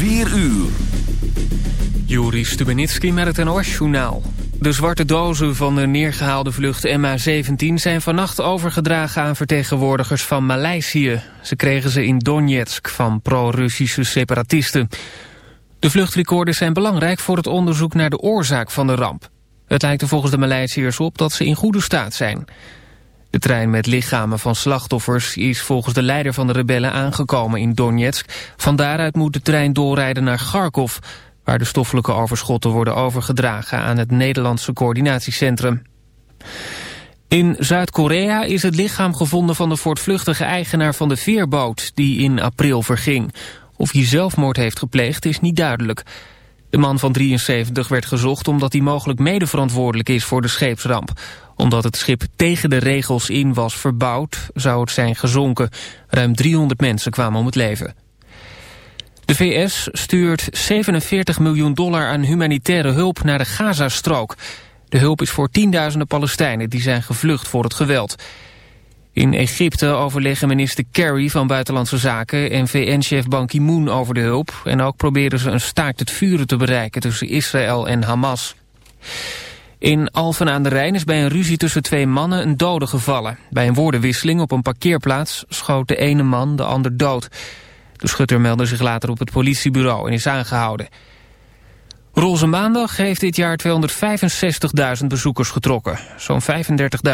4 uur. Juri Stubenitski met het NOS-journaal. De zwarte dozen van de neergehaalde vlucht MH17 zijn vannacht overgedragen aan vertegenwoordigers van Maleisië. Ze kregen ze in Donetsk van pro-Russische separatisten. De vluchtrecorders zijn belangrijk voor het onderzoek naar de oorzaak van de ramp. Het lijkt er volgens de Maleisiërs op dat ze in goede staat zijn. De trein met lichamen van slachtoffers is volgens de leider van de rebellen aangekomen in Donetsk. Van daaruit moet de trein doorrijden naar Kharkov, waar de stoffelijke overschotten worden overgedragen aan het Nederlandse coördinatiecentrum. In Zuid-Korea is het lichaam gevonden van de voortvluchtige eigenaar van de veerboot die in april verging. Of hij zelfmoord heeft gepleegd is niet duidelijk. De man van 73 werd gezocht omdat hij mogelijk medeverantwoordelijk is voor de scheepsramp. Omdat het schip tegen de regels in was verbouwd, zou het zijn gezonken. Ruim 300 mensen kwamen om het leven. De VS stuurt 47 miljoen dollar aan humanitaire hulp naar de Gazastrook. De hulp is voor tienduizenden Palestijnen die zijn gevlucht voor het geweld. In Egypte overleggen minister Kerry van Buitenlandse Zaken en VN-chef Ban Ki-moon over de hulp. En ook proberen ze een staakt het vuren te bereiken tussen Israël en Hamas. In Alphen aan de Rijn is bij een ruzie tussen twee mannen een dode gevallen. Bij een woordenwisseling op een parkeerplaats schoot de ene man de ander dood. De schutter meldde zich later op het politiebureau en is aangehouden. Roze Maandag heeft dit jaar 265.000 bezoekers getrokken. Zo'n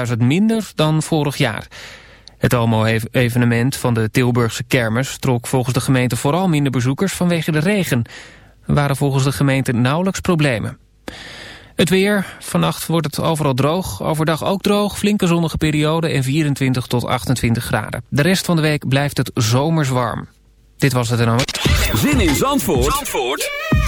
35.000 minder dan vorig jaar. Het Almo-evenement van de Tilburgse kermis trok volgens de gemeente vooral minder bezoekers vanwege de regen. Er waren volgens de gemeente nauwelijks problemen. Het weer, vannacht wordt het overal droog, overdag ook droog, flinke zonnige periode en 24 tot 28 graden. De rest van de week blijft het zomers warm. Dit was het en dan. Zin in Zandvoort, Zandvoort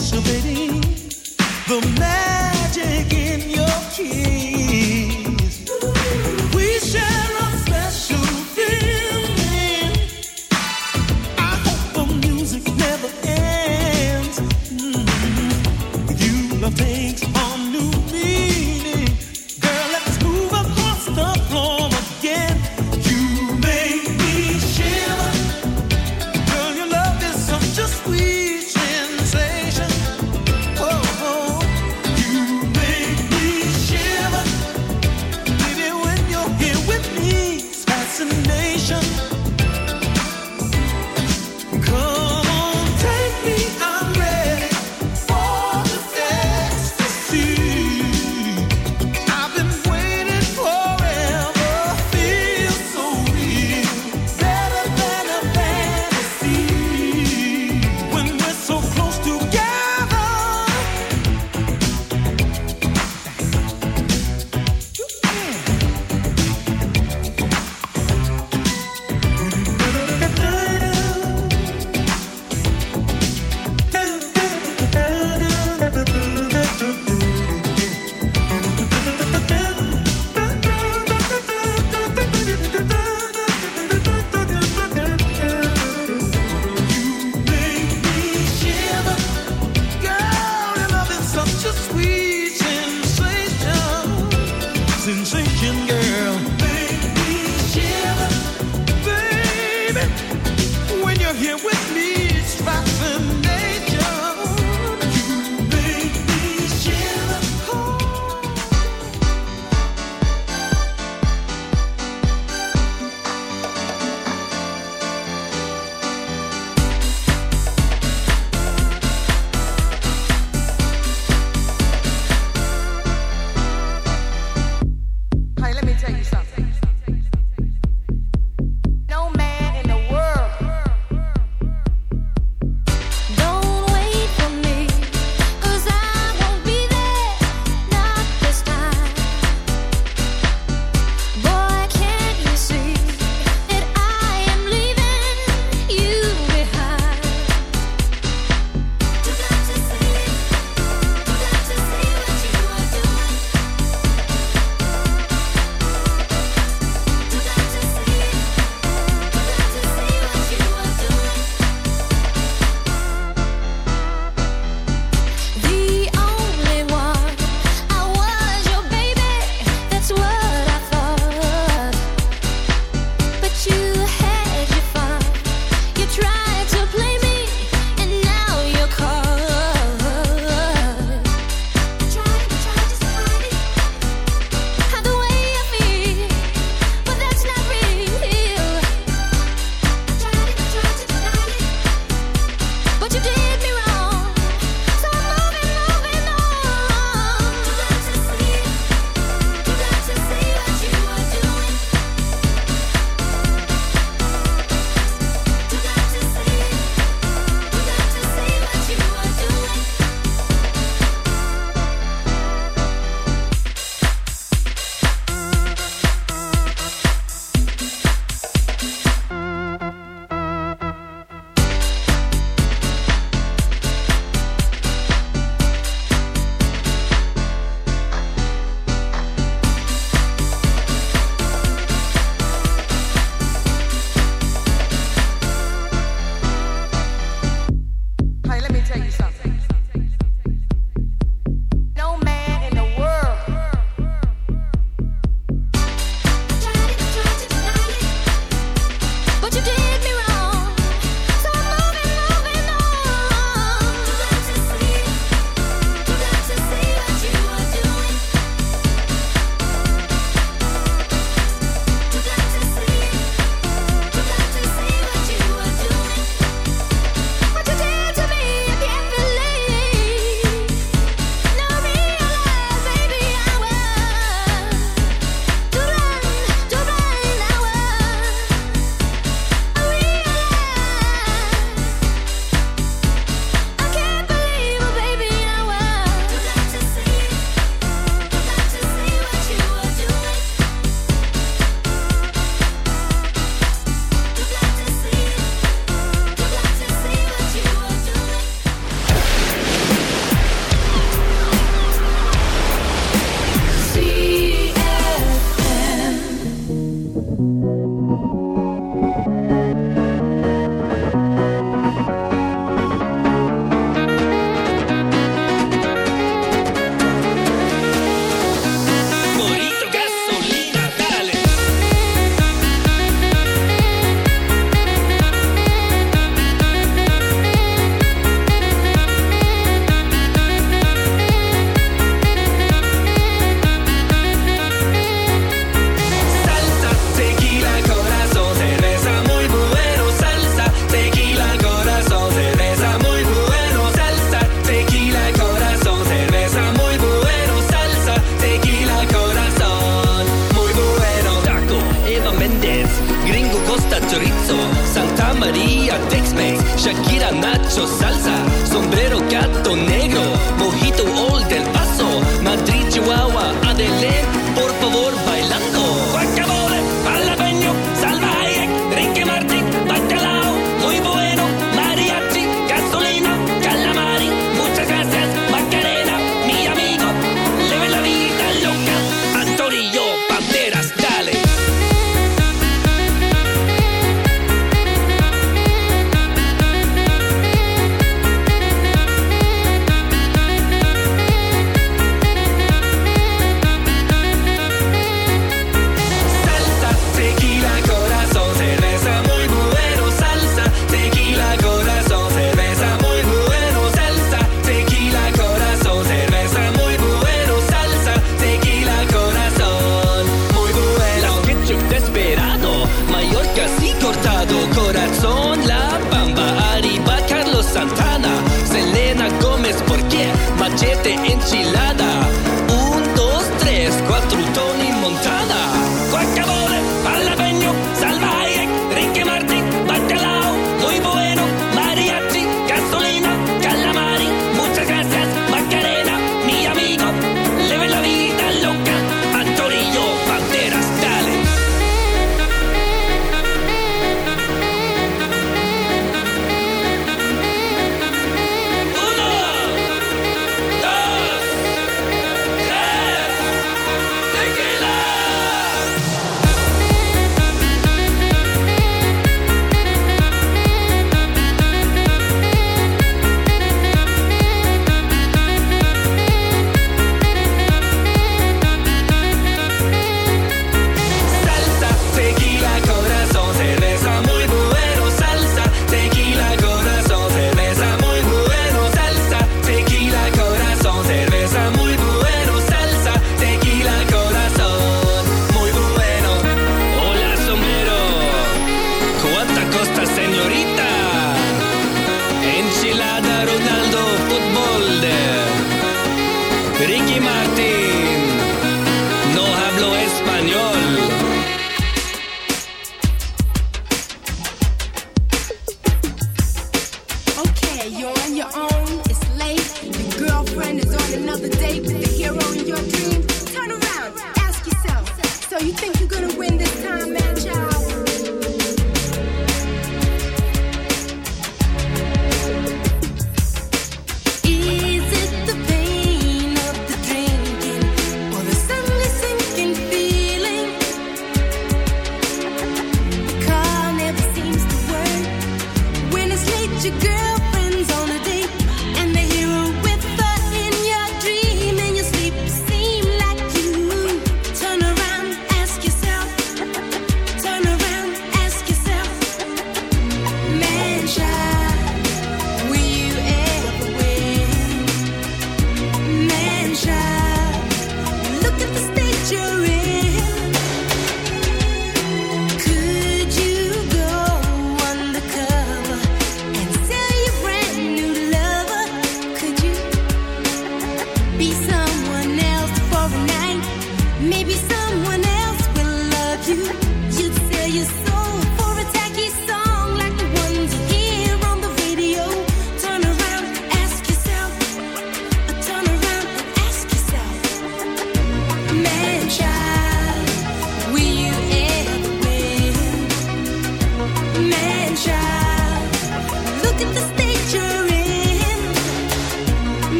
so baby, the man.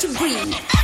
To breathe.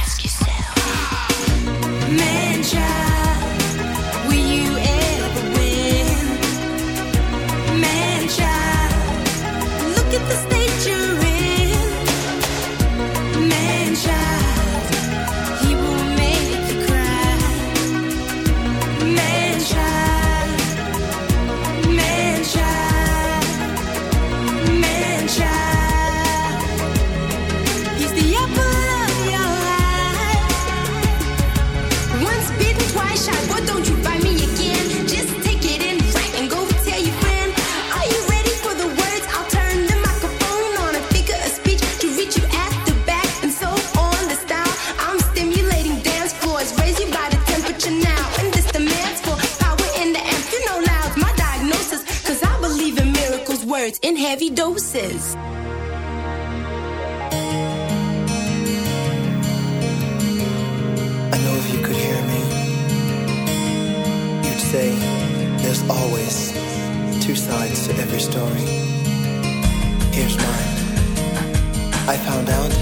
Every story. Here's mine. I found out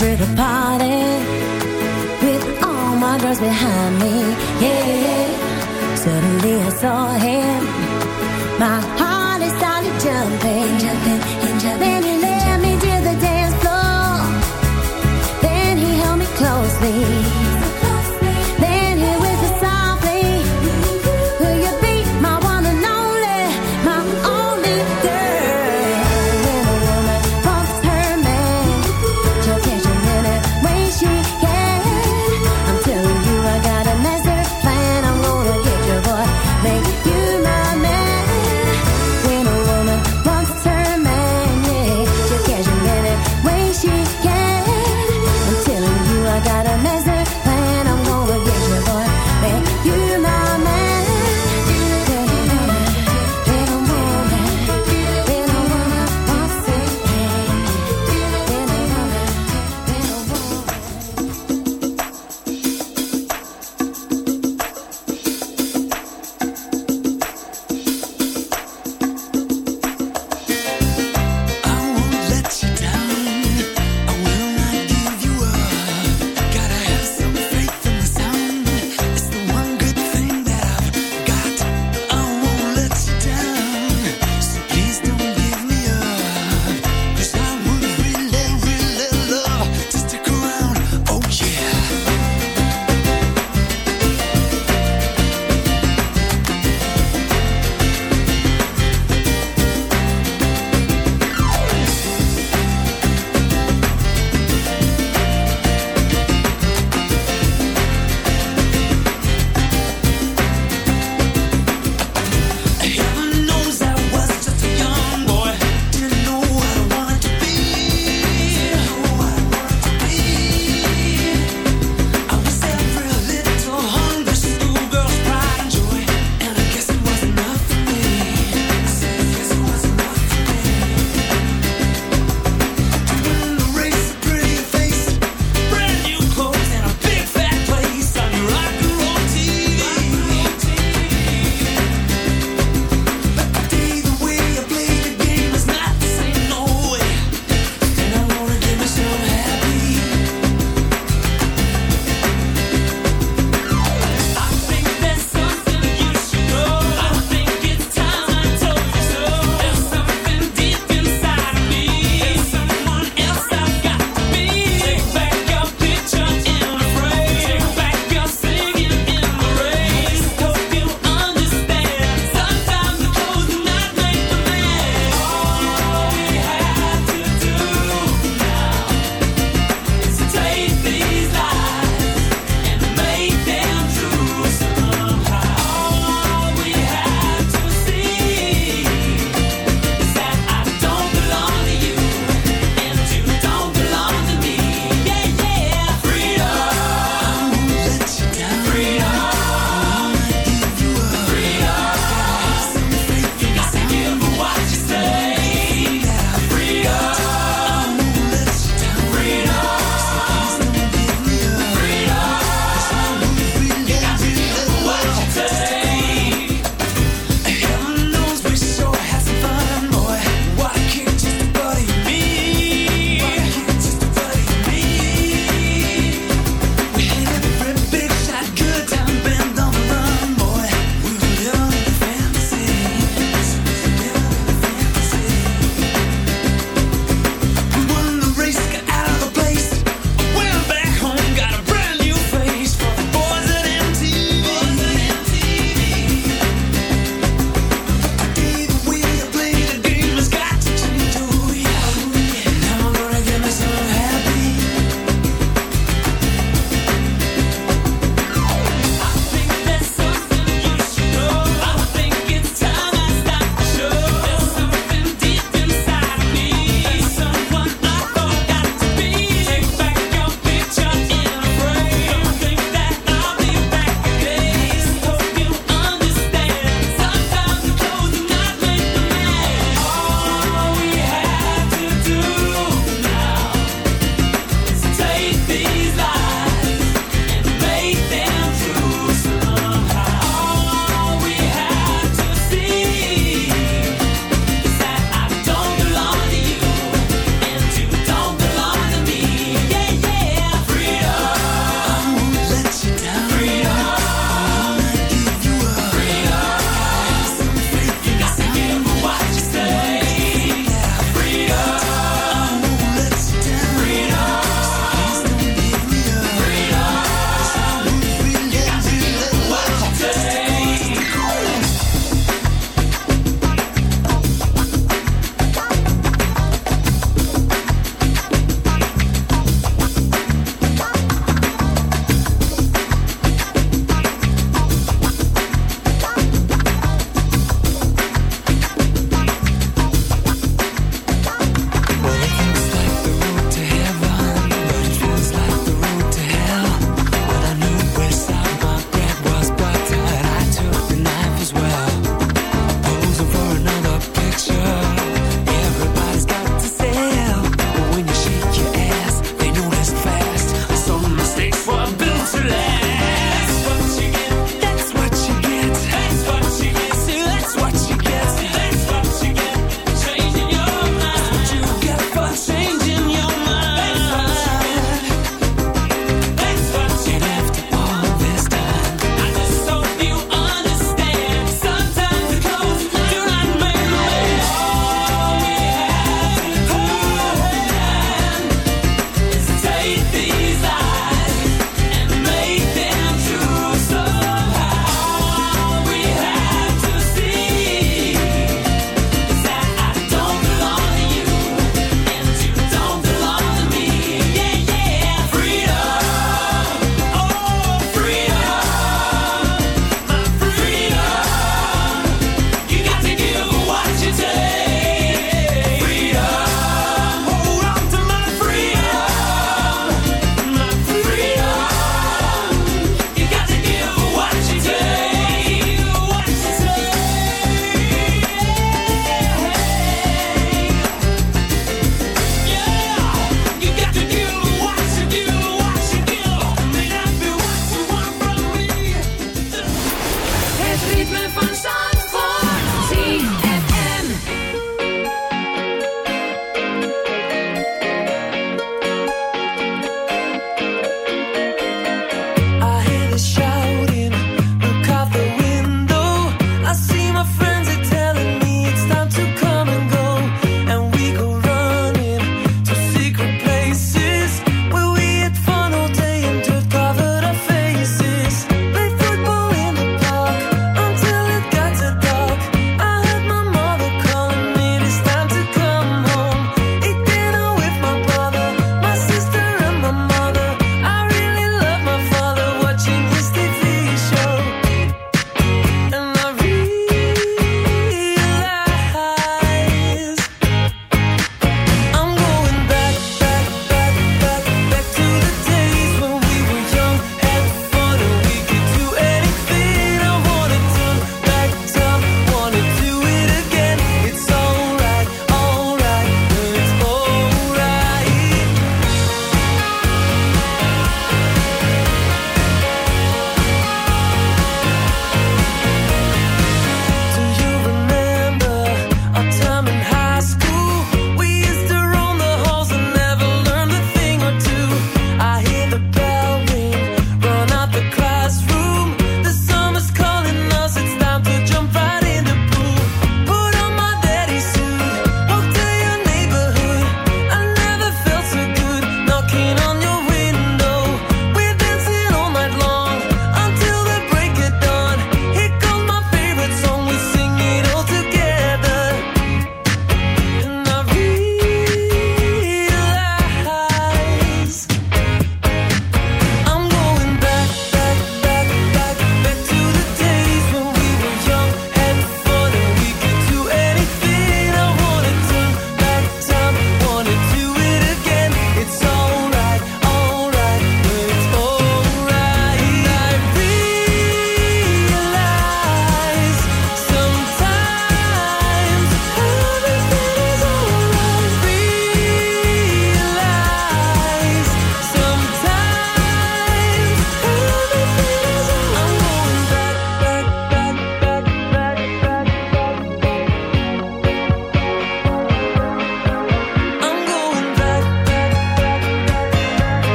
ready party With all my girls behind me, yeah. Suddenly I saw him. My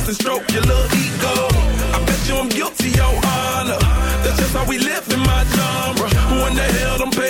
Love and stroke your little ego. I bet you I'm guilty, your honor. That's just how we live in my genre. Who in the hell done paved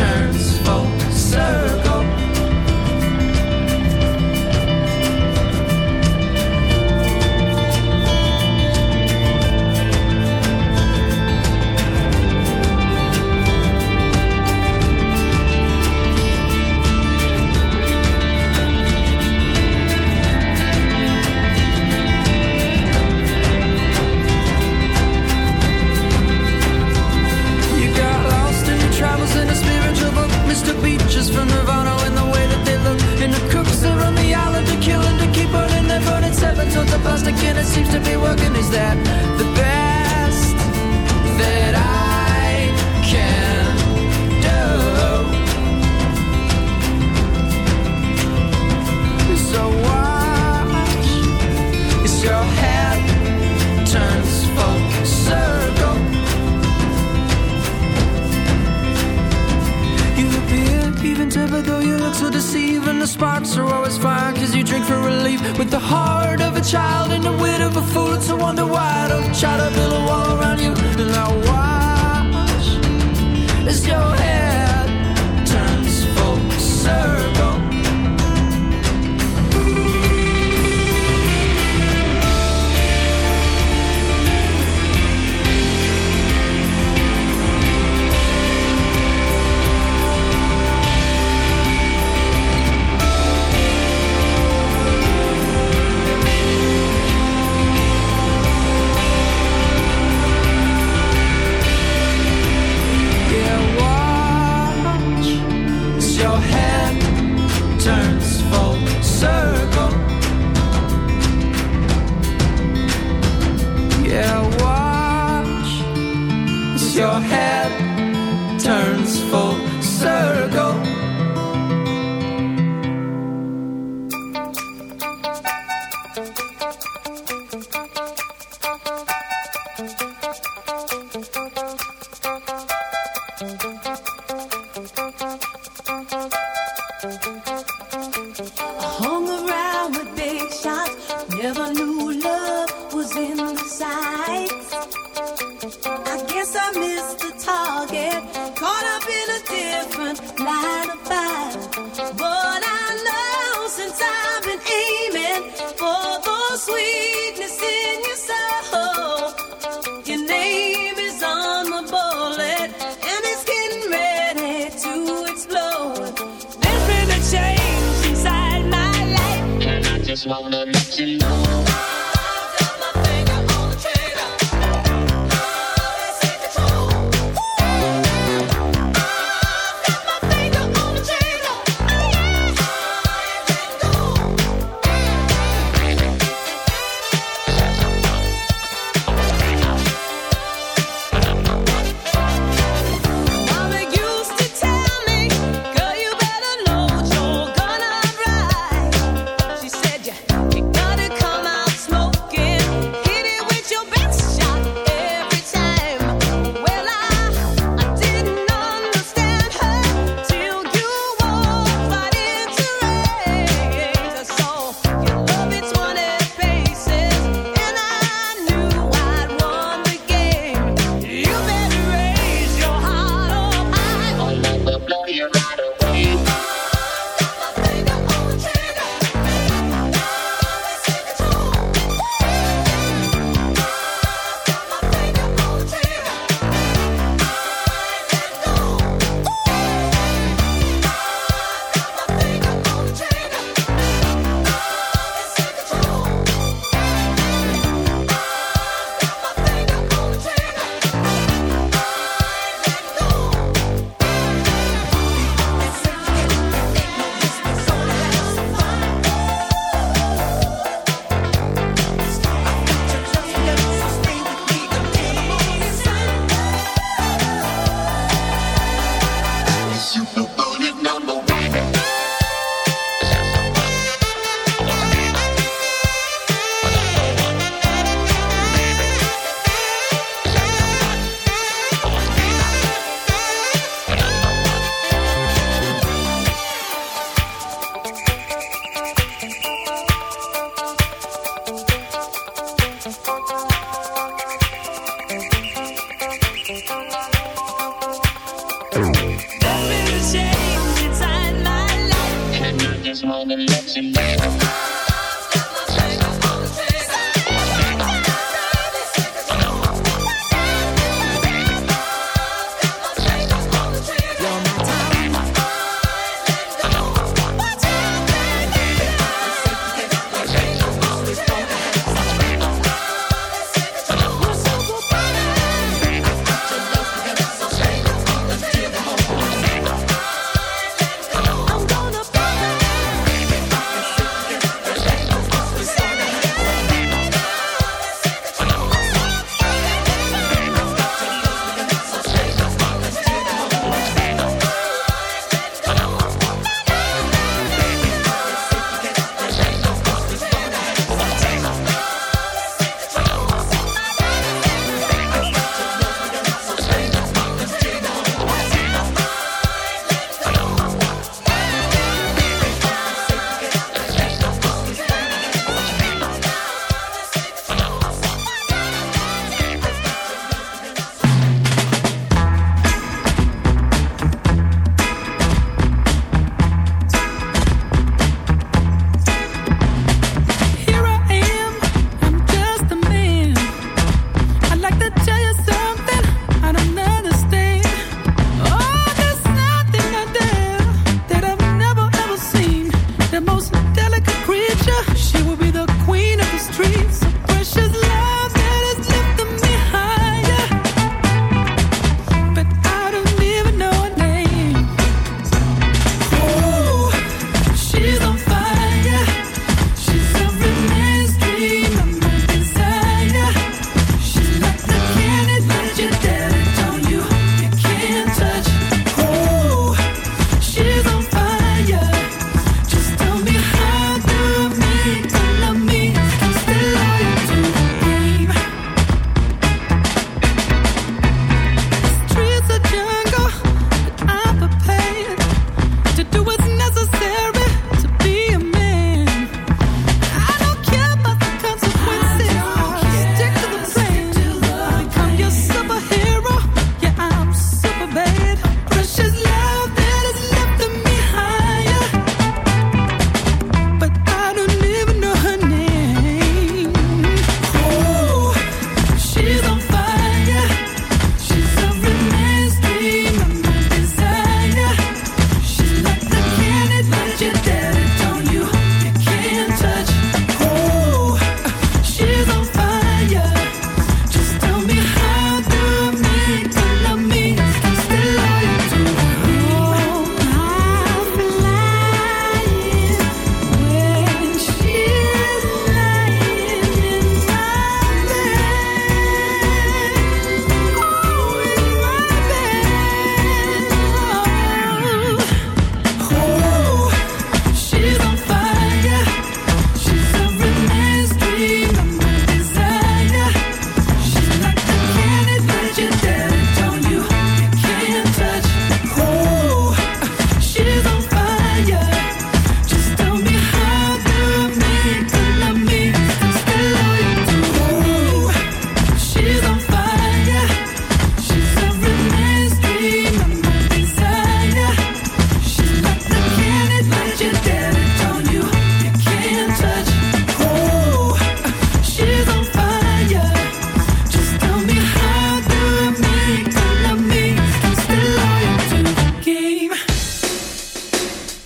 turns full circle.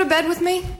to bed with me?